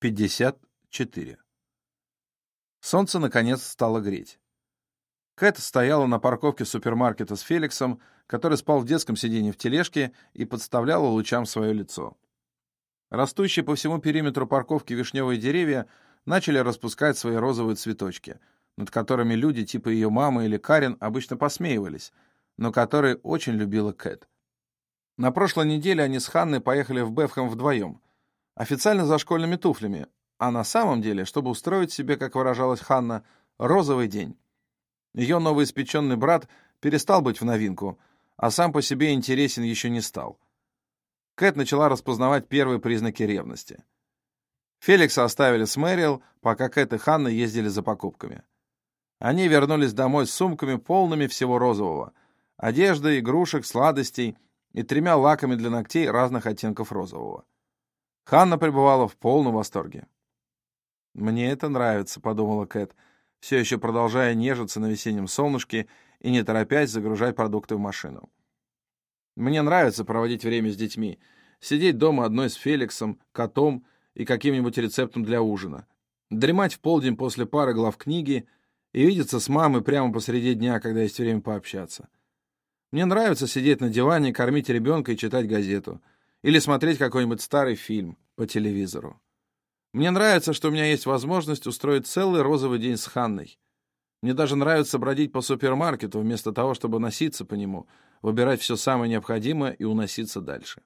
54. Солнце, наконец, стало греть. Кэт стояла на парковке супермаркета с Феликсом, который спал в детском сиденье в тележке и подставляла лучам свое лицо. Растущие по всему периметру парковки вишневые деревья начали распускать свои розовые цветочки, над которыми люди типа ее мамы или Карен обычно посмеивались, но которые очень любила Кэт. На прошлой неделе они с Ханной поехали в Бефхэм вдвоем — Официально за школьными туфлями, а на самом деле, чтобы устроить себе, как выражалась Ханна, розовый день. Ее новоиспеченный брат перестал быть в новинку, а сам по себе интересен еще не стал. Кэт начала распознавать первые признаки ревности. Феликса оставили с Мэрил, пока Кэт и Ханна ездили за покупками. Они вернулись домой с сумками, полными всего розового. Одежды, игрушек, сладостей и тремя лаками для ногтей разных оттенков розового. Ханна пребывала в полном восторге. «Мне это нравится», — подумала Кэт, все еще продолжая нежиться на весеннем солнышке и не торопясь загружать продукты в машину. «Мне нравится проводить время с детьми, сидеть дома одной с Феликсом, котом и каким-нибудь рецептом для ужина, дремать в полдень после пары глав книги и видеться с мамой прямо посреди дня, когда есть время пообщаться. Мне нравится сидеть на диване, кормить ребенка и читать газету — или смотреть какой-нибудь старый фильм по телевизору. Мне нравится, что у меня есть возможность устроить целый розовый день с Ханной. Мне даже нравится бродить по супермаркету вместо того, чтобы носиться по нему, выбирать все самое необходимое и уноситься дальше.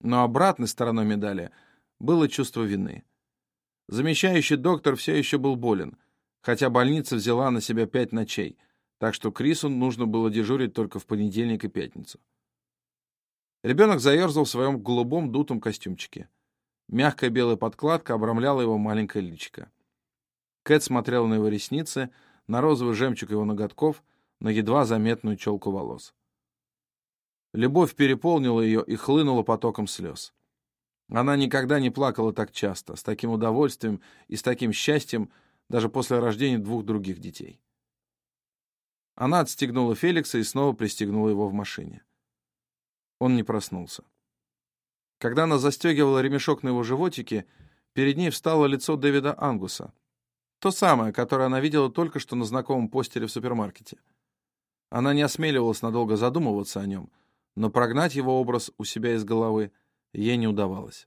Но обратной стороной медали было чувство вины. Замещающий доктор все еще был болен, хотя больница взяла на себя пять ночей, так что Крису нужно было дежурить только в понедельник и пятницу. Ребенок заерзал в своем голубом дутом костюмчике. Мягкая белая подкладка обрамляла его маленькое личико. Кэт смотрела на его ресницы, на розовый жемчуг его ноготков, на едва заметную челку волос. Любовь переполнила ее и хлынула потоком слез. Она никогда не плакала так часто, с таким удовольствием и с таким счастьем, даже после рождения двух других детей. Она отстегнула Феликса и снова пристегнула его в машине. Он не проснулся. Когда она застегивала ремешок на его животике, перед ней встало лицо Дэвида Ангуса. То самое, которое она видела только что на знакомом постере в супермаркете. Она не осмеливалась надолго задумываться о нем, но прогнать его образ у себя из головы ей не удавалось.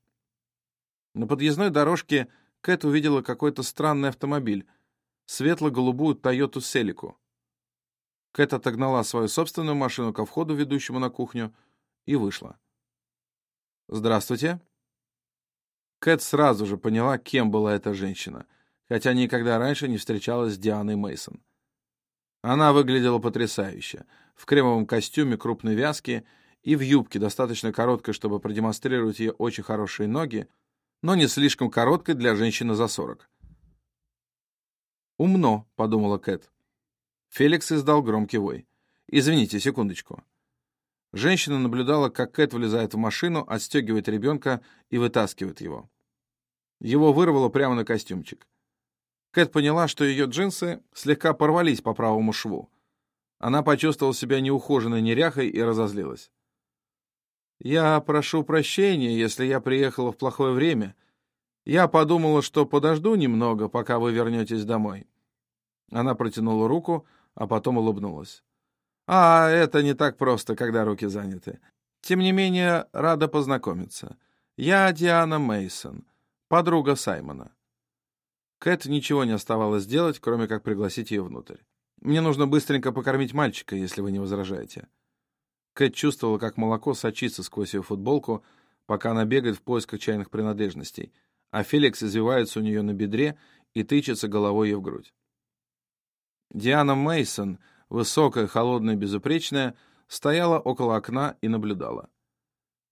На подъездной дорожке Кэт увидела какой-то странный автомобиль, светло-голубую Тойоту Селику. Кэт отогнала свою собственную машину ко входу, ведущему на кухню, и вышла. «Здравствуйте». Кэт сразу же поняла, кем была эта женщина, хотя никогда раньше не встречалась с Дианой Мейсон. Она выглядела потрясающе, в кремовом костюме крупной вязки и в юбке, достаточно короткой, чтобы продемонстрировать ее очень хорошие ноги, но не слишком короткой для женщины за сорок. «Умно», — подумала Кэт. Феликс издал громкий вой. «Извините, секундочку». Женщина наблюдала, как Кэт влезает в машину, отстегивает ребенка и вытаскивает его. Его вырвало прямо на костюмчик. Кэт поняла, что ее джинсы слегка порвались по правому шву. Она почувствовала себя неухоженной неряхой и разозлилась. «Я прошу прощения, если я приехала в плохое время. Я подумала, что подожду немного, пока вы вернетесь домой». Она протянула руку, а потом улыбнулась. А это не так просто, когда руки заняты. Тем не менее, рада познакомиться. Я Диана Мейсон, подруга Саймона. Кэт ничего не оставалось делать, кроме как пригласить ее внутрь. Мне нужно быстренько покормить мальчика, если вы не возражаете. Кэт чувствовала, как молоко сочится сквозь ее футболку, пока она бегает в поисках чайных принадлежностей, а Феликс извивается у нее на бедре и тычется головой ей в грудь. Диана Мейсон высокая, холодная, безупречная, стояла около окна и наблюдала.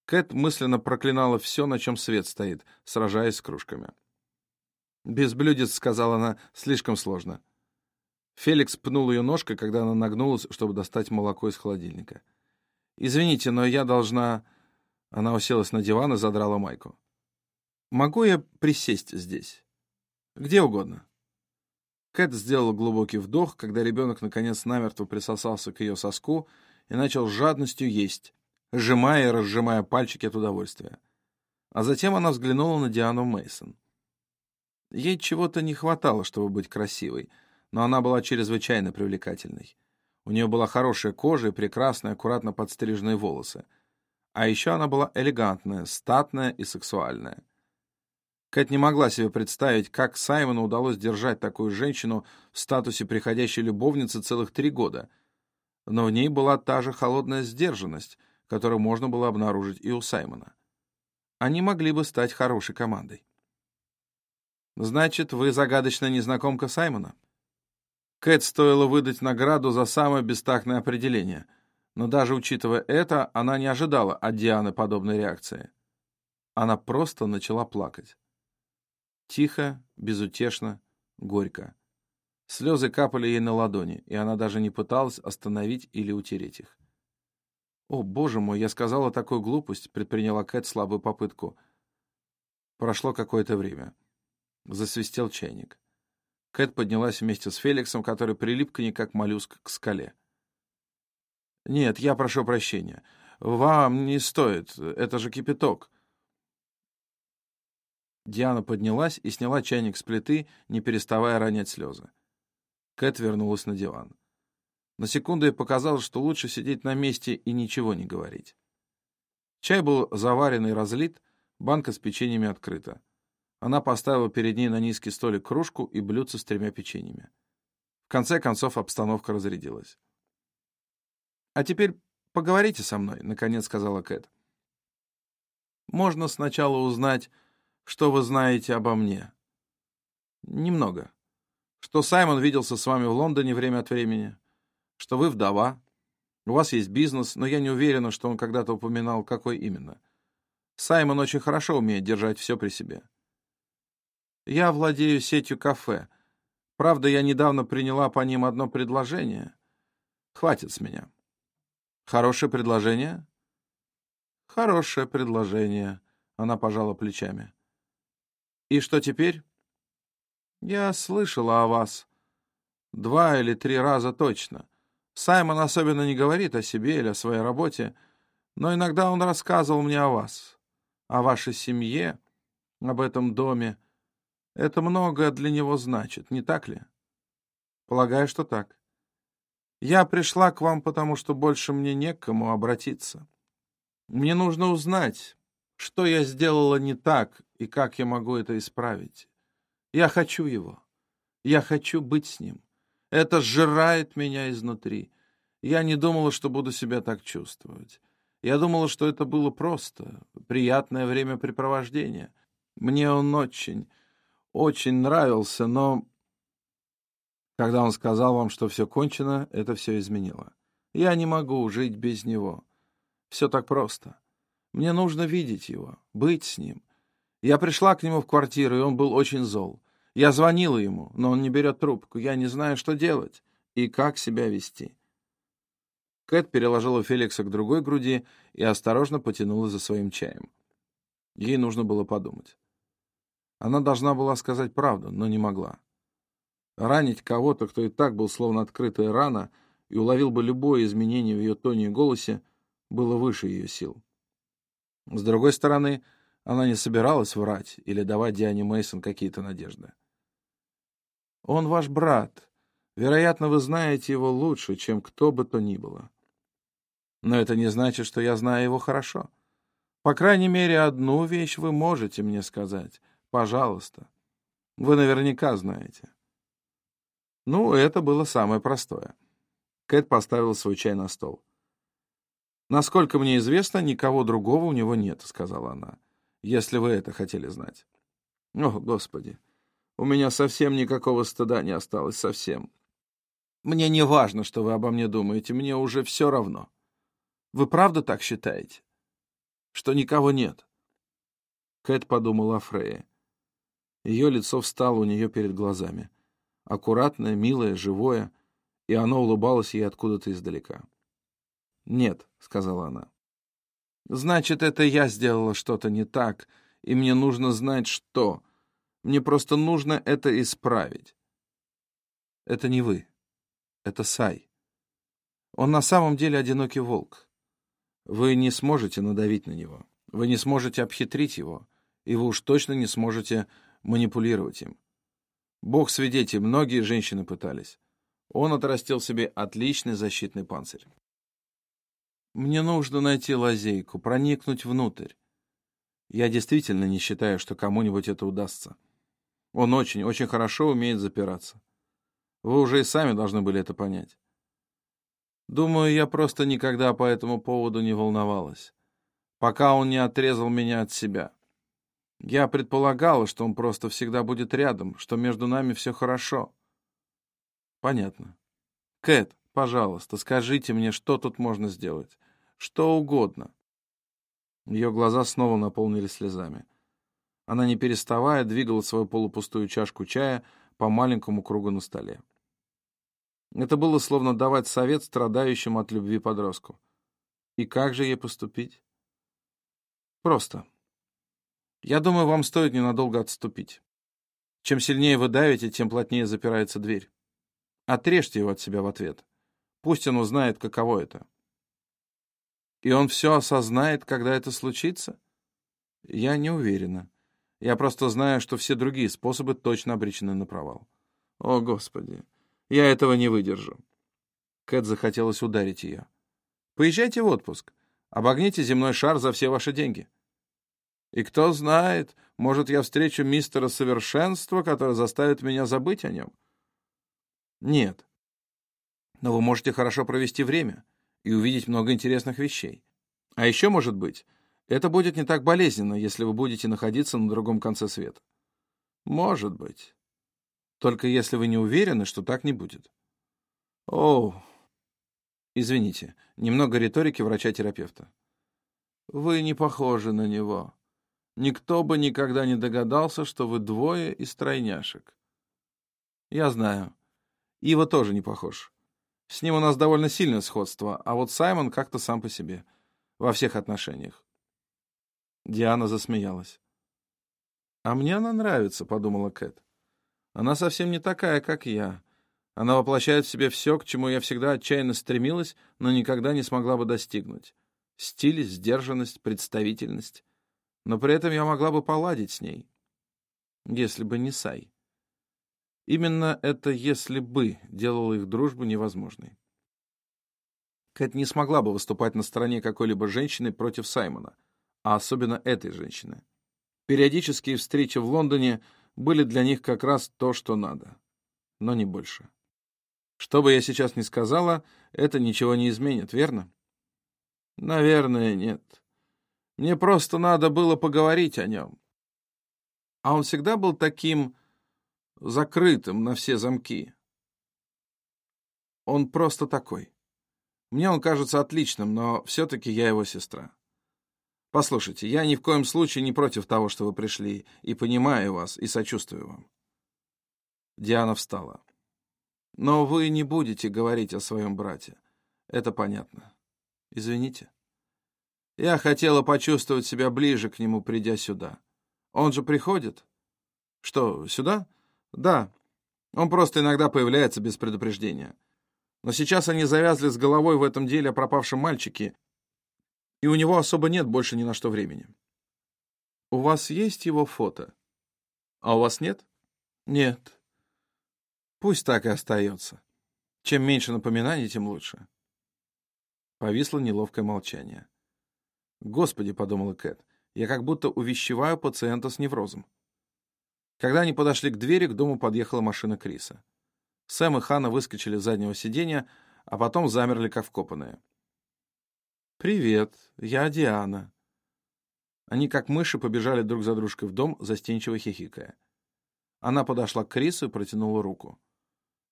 Кэт мысленно проклинала все, на чем свет стоит, сражаясь с кружками. «Без блюдец», — сказала она, — «слишком сложно». Феликс пнул ее ножкой, когда она нагнулась, чтобы достать молоко из холодильника. «Извините, но я должна...» Она уселась на диван и задрала майку. «Могу я присесть здесь?» «Где угодно». Кэт сделала глубокий вдох, когда ребенок наконец намертво присосался к ее соску и начал с жадностью есть, сжимая и разжимая пальчики от удовольствия. А затем она взглянула на Диану Мейсон. Ей чего-то не хватало, чтобы быть красивой, но она была чрезвычайно привлекательной. У нее была хорошая кожа и прекрасные, аккуратно подстриженные волосы. А еще она была элегантная, статная и сексуальная. Кэт не могла себе представить, как Саймону удалось держать такую женщину в статусе приходящей любовницы целых три года. Но в ней была та же холодная сдержанность, которую можно было обнаружить и у Саймона. Они могли бы стать хорошей командой. «Значит, вы загадочная незнакомка Саймона?» Кэт стоило выдать награду за самое бестактное определение, но даже учитывая это, она не ожидала от Дианы подобной реакции. Она просто начала плакать. Тихо, безутешно, горько. Слезы капали ей на ладони, и она даже не пыталась остановить или утереть их. «О, боже мой, я сказала такую глупость», — предприняла Кэт слабую попытку. Прошло какое-то время. Засвистел чайник. Кэт поднялась вместе с Феликсом, который прилип к ней, как моллюск, к скале. «Нет, я прошу прощения. Вам не стоит. Это же кипяток». Диана поднялась и сняла чайник с плиты, не переставая ронять слезы. Кэт вернулась на диван. На секунду ей показалось, что лучше сидеть на месте и ничего не говорить. Чай был заварен и разлит, банка с печеньями открыта. Она поставила перед ней на низкий столик кружку и блюдце с тремя печеньями. В конце концов обстановка разрядилась. «А теперь поговорите со мной», — наконец сказала Кэт. «Можно сначала узнать, что вы знаете обо мне. Немного. Что Саймон виделся с вами в Лондоне время от времени, что вы вдова, у вас есть бизнес, но я не уверена, что он когда-то упоминал, какой именно. Саймон очень хорошо умеет держать все при себе. Я владею сетью кафе. Правда, я недавно приняла по ним одно предложение. Хватит с меня. Хорошее предложение? Хорошее предложение. Она пожала плечами. И что теперь? Я слышала о вас. Два или три раза точно. Саймон особенно не говорит о себе или о своей работе, но иногда он рассказывал мне о вас, о вашей семье, об этом доме, это многое для него значит, не так ли? Полагаю, что так. Я пришла к вам, потому что больше мне не к кому обратиться. Мне нужно узнать, что я сделала не так и как я могу это исправить. Я хочу его. Я хочу быть с ним. Это сжирает меня изнутри. Я не думала, что буду себя так чувствовать. Я думала, что это было просто, приятное времяпрепровождение. Мне он очень, очень нравился, но... Когда он сказал вам, что все кончено, это все изменило. Я не могу жить без него. Все так просто. Мне нужно видеть его, быть с ним. Я пришла к нему в квартиру, и он был очень зол. Я звонила ему, но он не берет трубку. Я не знаю, что делать и как себя вести. Кэт переложила Феликса к другой груди и осторожно потянула за своим чаем. Ей нужно было подумать. Она должна была сказать правду, но не могла. Ранить кого-то, кто и так был словно открытая рана, и уловил бы любое изменение в ее тоне и голосе, было выше ее сил. С другой стороны, она не собиралась врать или давать Диане Мейсон какие-то надежды. «Он ваш брат. Вероятно, вы знаете его лучше, чем кто бы то ни было. Но это не значит, что я знаю его хорошо. По крайней мере, одну вещь вы можете мне сказать. Пожалуйста. Вы наверняка знаете. Ну, это было самое простое. Кэт поставил свой чай на стол. «Насколько мне известно, никого другого у него нет», — сказала она, — «если вы это хотели знать». «О, Господи, у меня совсем никакого стыда не осталось, совсем. Мне не важно, что вы обо мне думаете, мне уже все равно. Вы правда так считаете? Что никого нет?» Кэт подумала о Фрейе. Ее лицо встало у нее перед глазами. Аккуратное, милое, живое, и оно улыбалось ей откуда-то издалека. «Нет», — сказала она. «Значит, это я сделала что-то не так, и мне нужно знать, что. Мне просто нужно это исправить». «Это не вы. Это Сай. Он на самом деле одинокий волк. Вы не сможете надавить на него. Вы не сможете обхитрить его. и вы уж точно не сможете манипулировать им. Бог свидетель, многие женщины пытались. Он отрастил себе отличный защитный панцирь. Мне нужно найти лазейку, проникнуть внутрь. Я действительно не считаю, что кому-нибудь это удастся. Он очень, очень хорошо умеет запираться. Вы уже и сами должны были это понять. Думаю, я просто никогда по этому поводу не волновалась, пока он не отрезал меня от себя. Я предполагала, что он просто всегда будет рядом, что между нами все хорошо. Понятно. Кэт, пожалуйста, скажите мне, что тут можно сделать. Что угодно. Ее глаза снова наполнились слезами. Она, не переставая, двигала свою полупустую чашку чая по маленькому кругу на столе. Это было словно давать совет страдающему от любви подростку. И как же ей поступить? Просто. Я думаю, вам стоит ненадолго отступить. Чем сильнее вы давите, тем плотнее запирается дверь. Отрежьте его от себя в ответ. Пусть он узнает, каково это. И он все осознает, когда это случится? Я не уверена. Я просто знаю, что все другие способы точно обречены на провал. О, Господи, я этого не выдержу. Кэт захотелось ударить ее. Поезжайте в отпуск. Обогните земной шар за все ваши деньги. И кто знает, может, я встречу мистера Совершенства, который заставит меня забыть о нем? Нет. Но вы можете хорошо провести время и увидеть много интересных вещей. А еще, может быть, это будет не так болезненно, если вы будете находиться на другом конце света. Может быть. Только если вы не уверены, что так не будет. О, извините, немного риторики врача-терапевта. Вы не похожи на него. Никто бы никогда не догадался, что вы двое из тройняшек. Я знаю. Ива тоже не похож. С ним у нас довольно сильное сходство, а вот Саймон как-то сам по себе. Во всех отношениях. Диана засмеялась. «А мне она нравится», — подумала Кэт. «Она совсем не такая, как я. Она воплощает в себе все, к чему я всегда отчаянно стремилась, но никогда не смогла бы достигнуть. Стиль, сдержанность, представительность но при этом я могла бы поладить с ней, если бы не Сай. Именно это «если бы» делало их дружбу невозможной. Кэт не смогла бы выступать на стороне какой-либо женщины против Саймона, а особенно этой женщины. Периодические встречи в Лондоне были для них как раз то, что надо, но не больше. Что бы я сейчас ни сказала, это ничего не изменит, верно? Наверное, нет. Мне просто надо было поговорить о нем. А он всегда был таким закрытым на все замки. Он просто такой. Мне он кажется отличным, но все-таки я его сестра. Послушайте, я ни в коем случае не против того, что вы пришли, и понимаю вас, и сочувствую вам. Диана встала. Но вы не будете говорить о своем брате. Это понятно. Извините. Я хотела почувствовать себя ближе к нему, придя сюда. Он же приходит? Что, сюда? Да. Он просто иногда появляется без предупреждения. Но сейчас они завязли с головой в этом деле о пропавшем мальчике, и у него особо нет больше ни на что времени. У вас есть его фото? А у вас нет? Нет. Пусть так и остается. Чем меньше напоминаний, тем лучше. Повисло неловкое молчание. «Господи», — подумала Кэт, — «я как будто увещеваю пациента с неврозом». Когда они подошли к двери, к дому подъехала машина Криса. Сэм и Ханна выскочили с заднего сиденья, а потом замерли как вкопанные. «Привет, я Диана». Они как мыши побежали друг за дружкой в дом, застенчиво хихикая. Она подошла к Крису и протянула руку.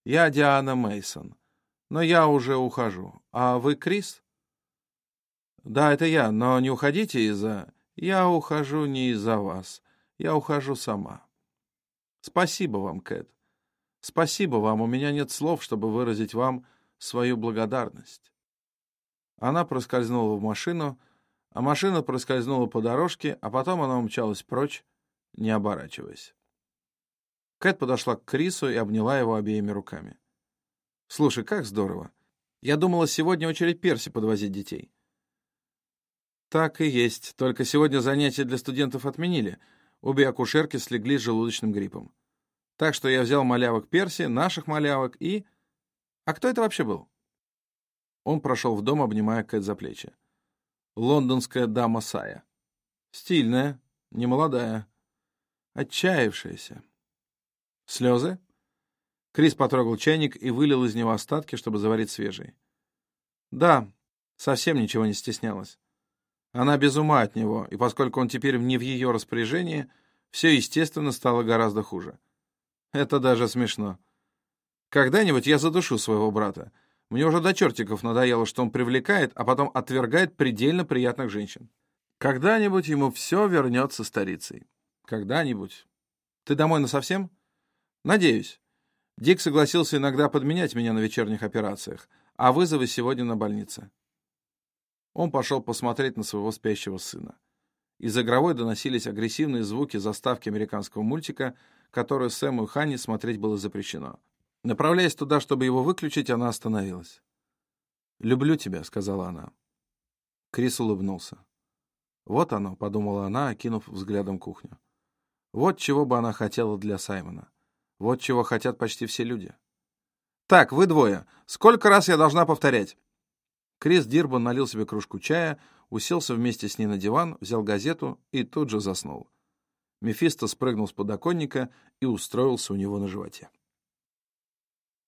«Я Диана Мейсон, но я уже ухожу. А вы Крис?» «Да, это я, но не уходите из-за...» «Я ухожу не из-за вас. Я ухожу сама». «Спасибо вам, Кэт. Спасибо вам. У меня нет слов, чтобы выразить вам свою благодарность». Она проскользнула в машину, а машина проскользнула по дорожке, а потом она умчалась прочь, не оборачиваясь. Кэт подошла к Крису и обняла его обеими руками. «Слушай, как здорово. Я думала, сегодня очередь Перси подвозить детей. «Так и есть. Только сегодня занятия для студентов отменили. Обе акушерки слегли с желудочным гриппом. Так что я взял малявок Перси, наших малявок и... А кто это вообще был? Он прошел в дом, обнимая Кэт за плечи. Лондонская дама Сая. Стильная, немолодая, отчаявшаяся. Слезы? Крис потрогал чайник и вылил из него остатки, чтобы заварить свежий. Да, совсем ничего не стеснялась. Она без ума от него, и поскольку он теперь не в ее распоряжении, все, естественно, стало гораздо хуже. Это даже смешно. Когда-нибудь я задушу своего брата. Мне уже до чертиков надоело, что он привлекает, а потом отвергает предельно приятных женщин. Когда-нибудь ему все вернется старицей. Когда-нибудь. Ты домой насовсем? Надеюсь. Дик согласился иногда подменять меня на вечерних операциях, а вызовы сегодня на больнице. Он пошел посмотреть на своего спящего сына. Из игровой доносились агрессивные звуки заставки американского мультика, которую Сэму и Ханни смотреть было запрещено. Направляясь туда, чтобы его выключить, она остановилась. «Люблю тебя», — сказала она. Крис улыбнулся. «Вот оно», — подумала она, окинув взглядом кухню. «Вот чего бы она хотела для Саймона. Вот чего хотят почти все люди». «Так, вы двое. Сколько раз я должна повторять?» Крис Дирбан налил себе кружку чая, уселся вместе с ней на диван, взял газету и тут же заснул. Мефисто спрыгнул с подоконника и устроился у него на животе.